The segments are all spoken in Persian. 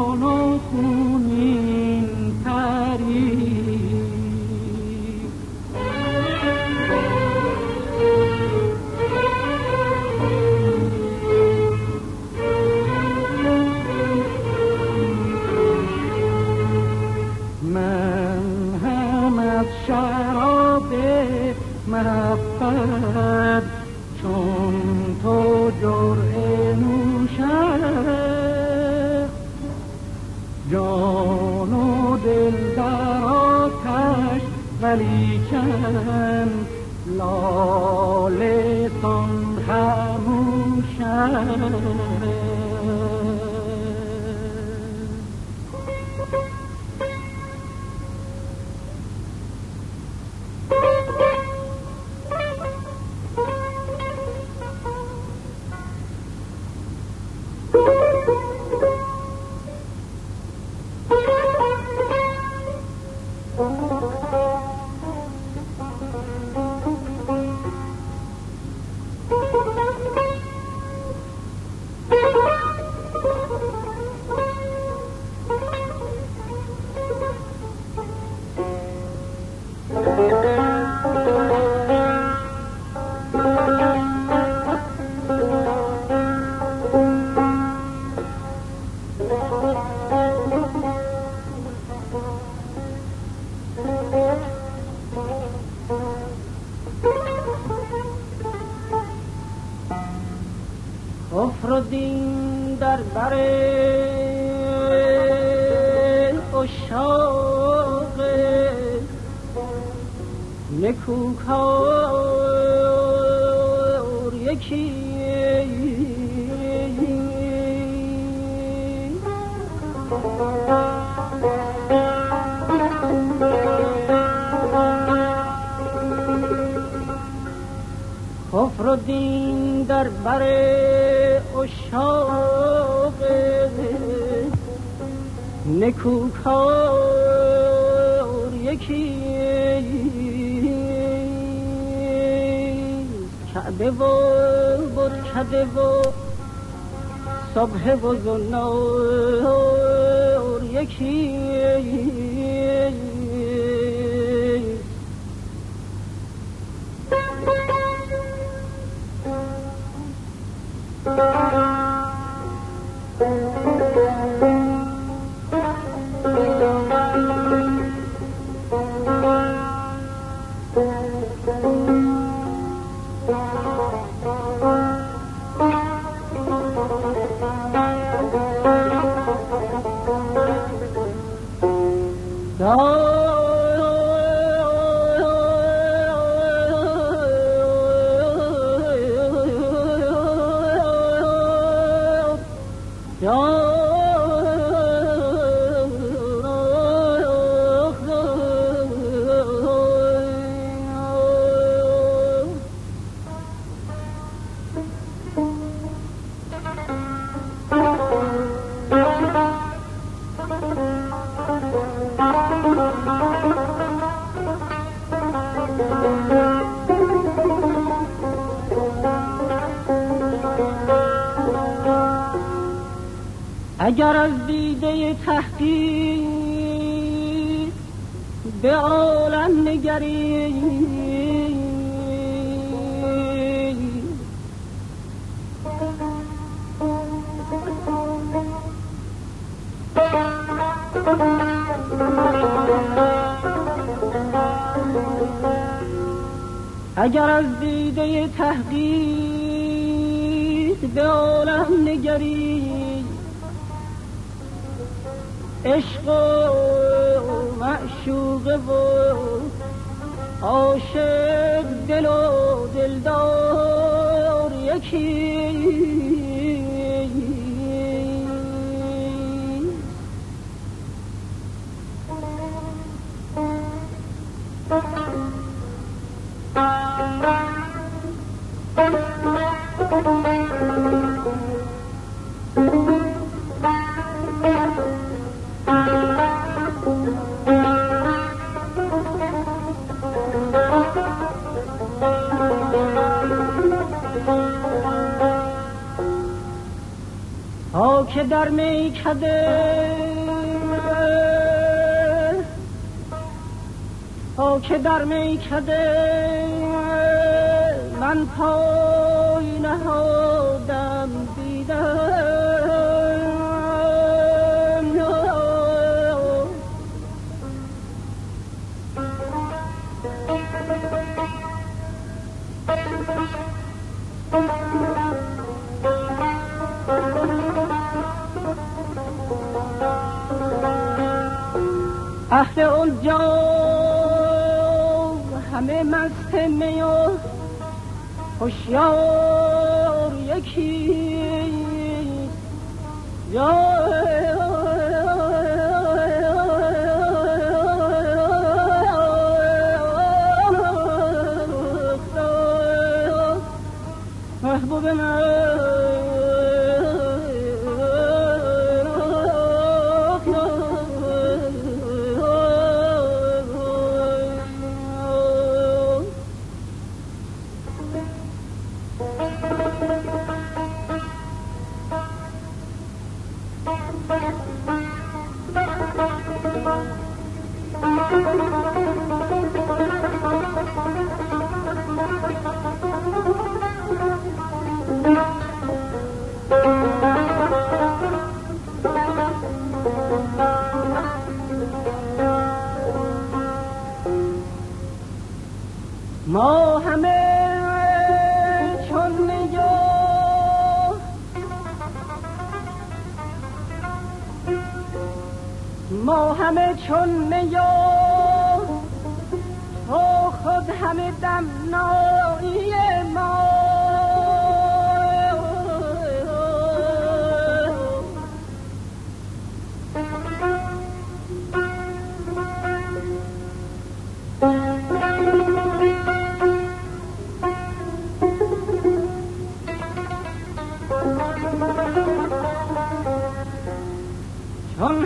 جان و خونین تری من هم از شراب محبت ولیکن لاله تن است یکی کفر و دین در بر اشاق نکوکار کعبه و بود کده و صبح و زنار یکی. اگر به عالم نگری. اگر از دیده تحقیق به عالم نگری عشق و معشوق و عاشق دل و دلدار یکی. که در میکده. ها که در میکده. من پای نهادم اهل اونجا همه مست می و هوشیار یکی. یا محبوب من. همه چون نگاه تو خود همه دم نایی ما. چون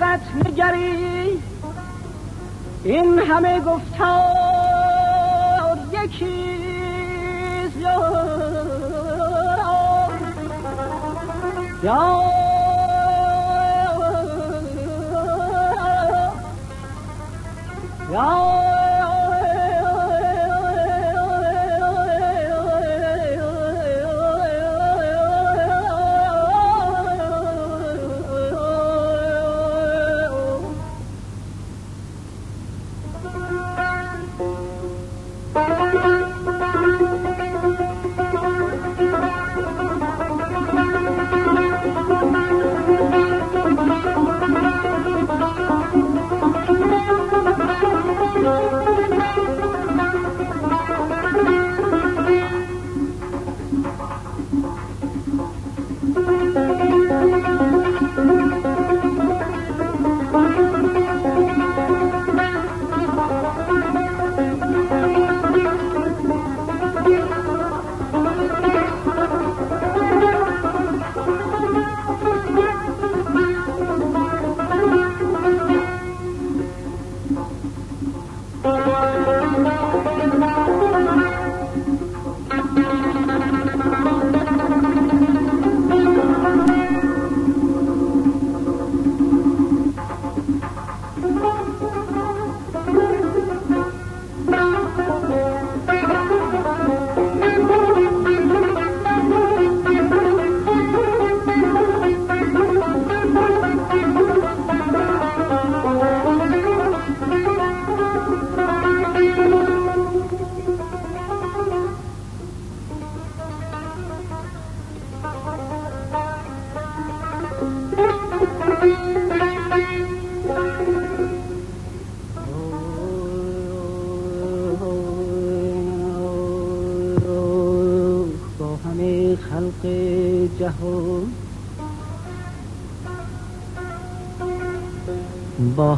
حقیقت نگری. این همه گفتار یکی یا یا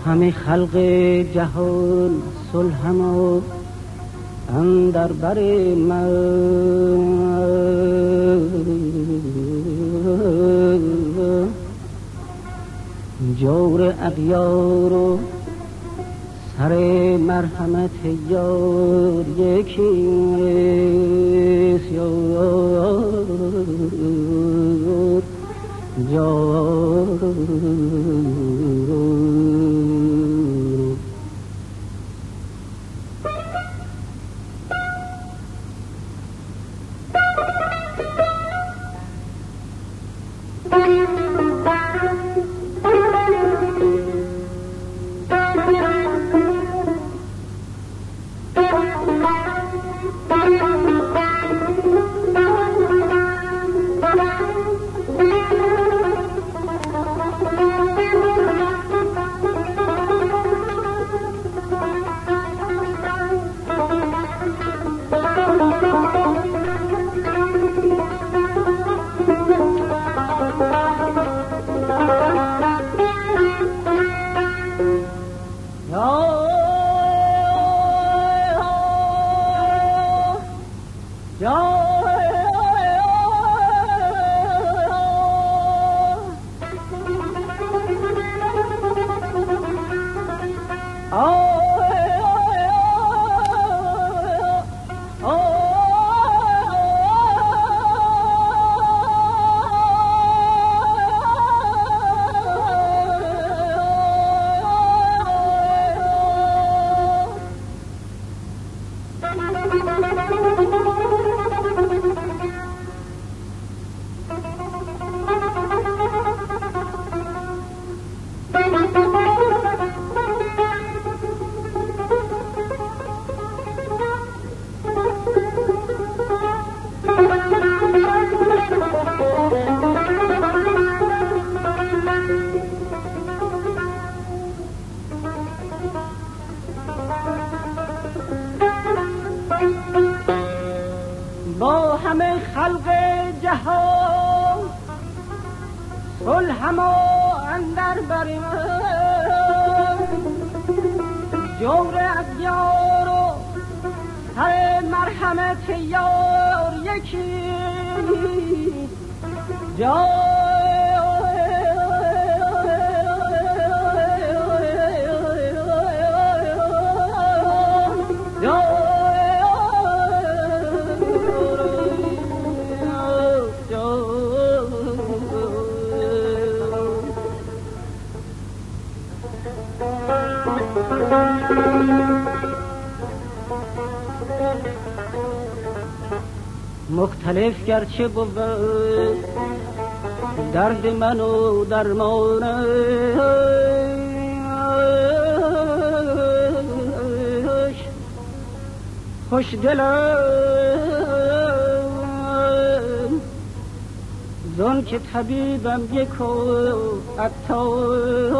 همه خلق جهان صلحم و اندر بر من. جور اغیار و سر مرحمت یار یکی یار مختلف گرچه بود درد من و درمانش خوش دلم. زن که طبیبم یک و اتار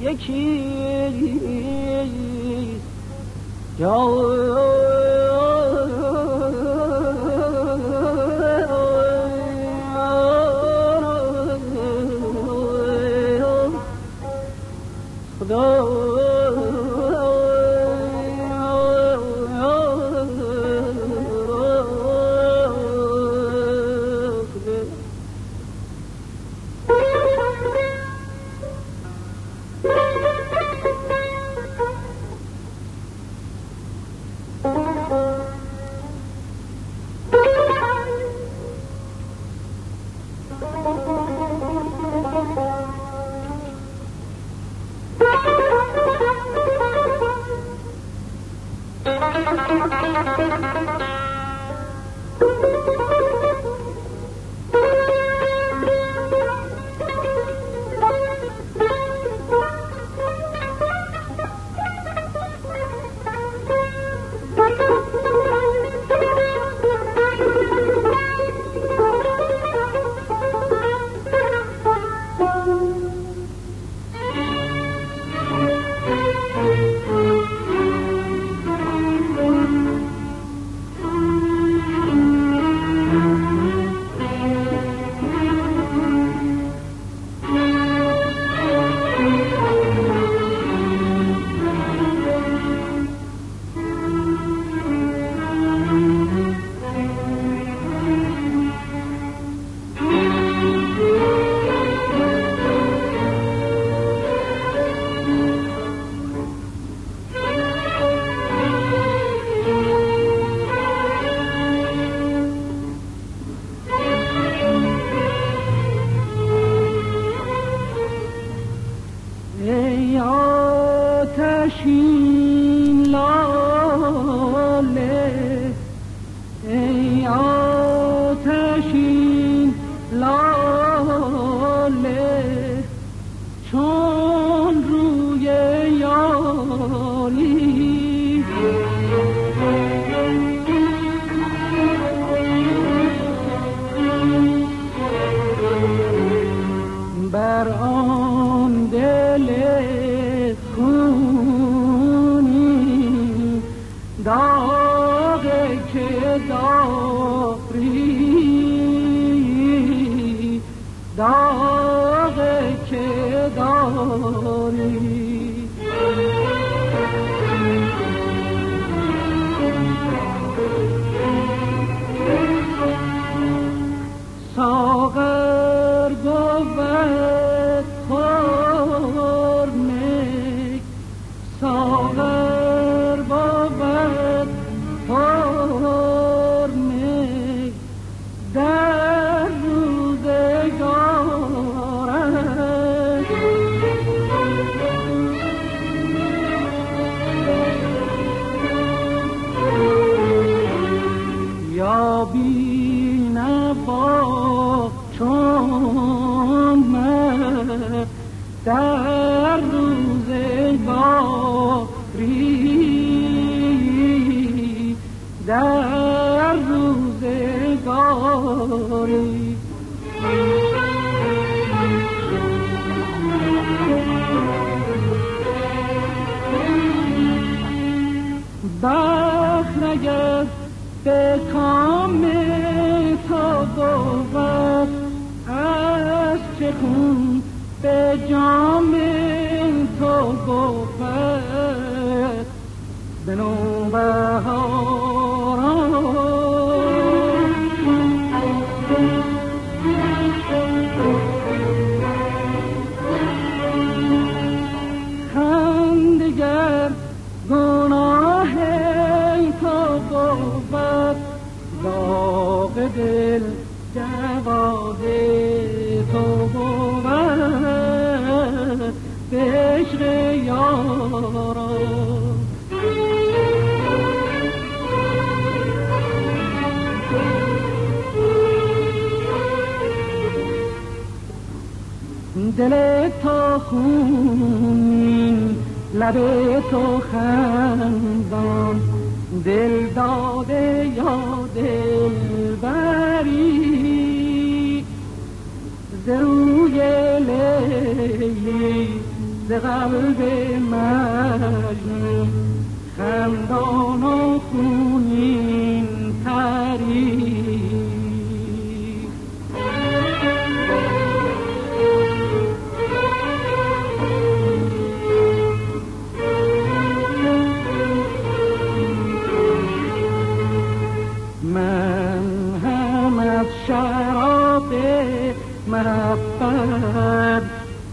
یکی جا چون روی یاری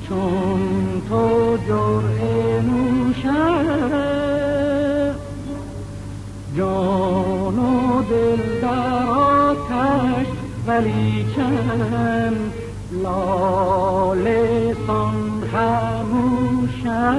چون تو جرعه نوشد جان و دل در آتش ولی چند لاله سان خموشد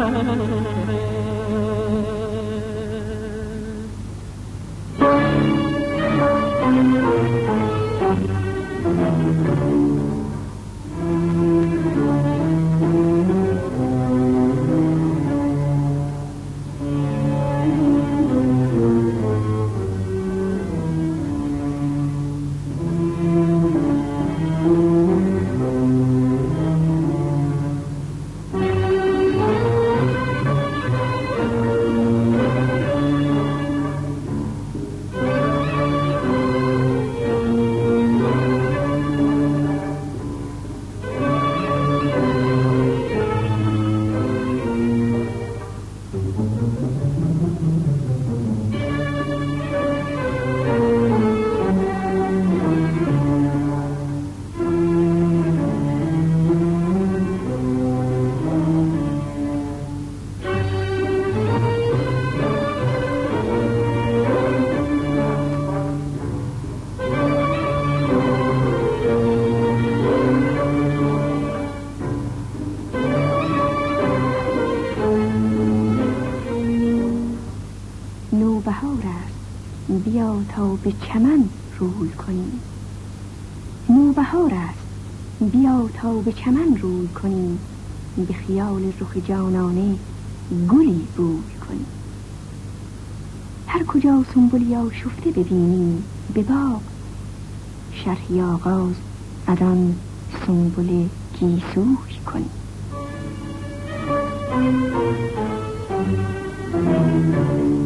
تا به چمن روی کنیم. نوبهار است. بیا تا به چمن روی کنیم. به خیال رخ جانانه گلی بوی کنیم. هر کجا سنبولی ها شفته ببینیم به باغ. شرحی آغاز از سنبول گیسوش کنیم. Thank you.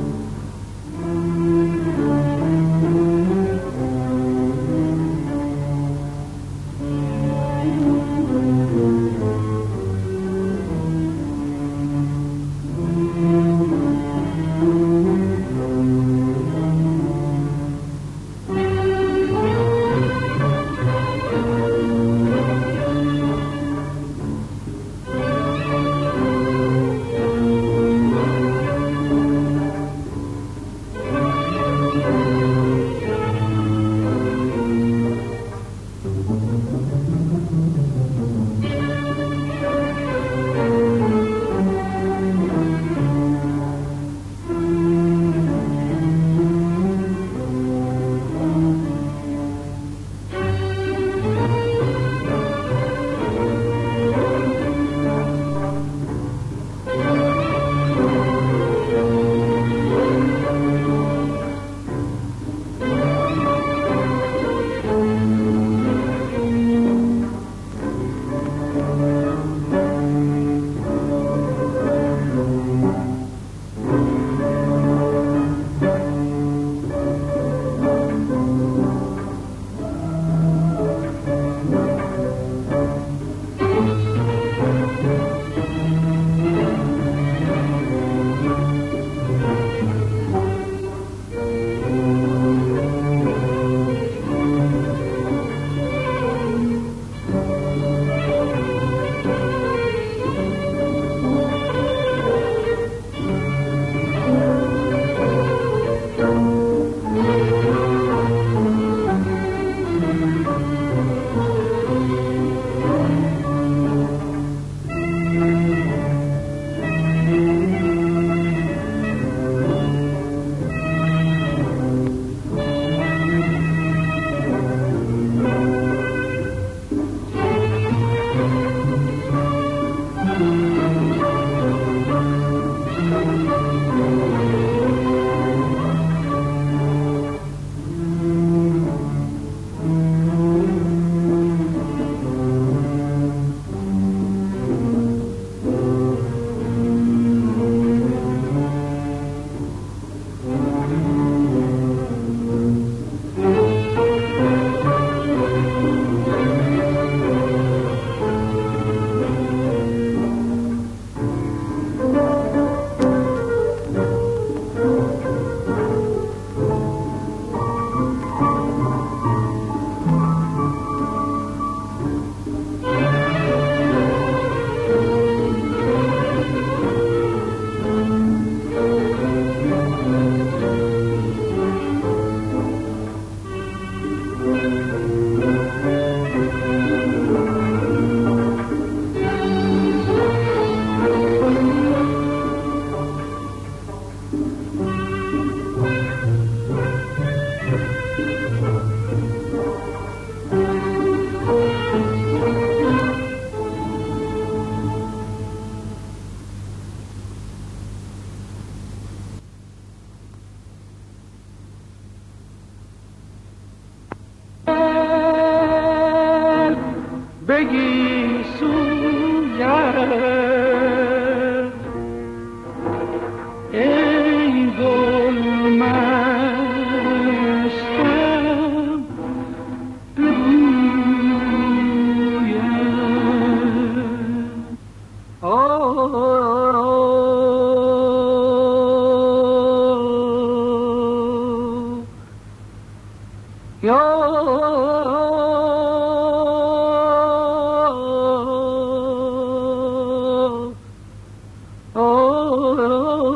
oh,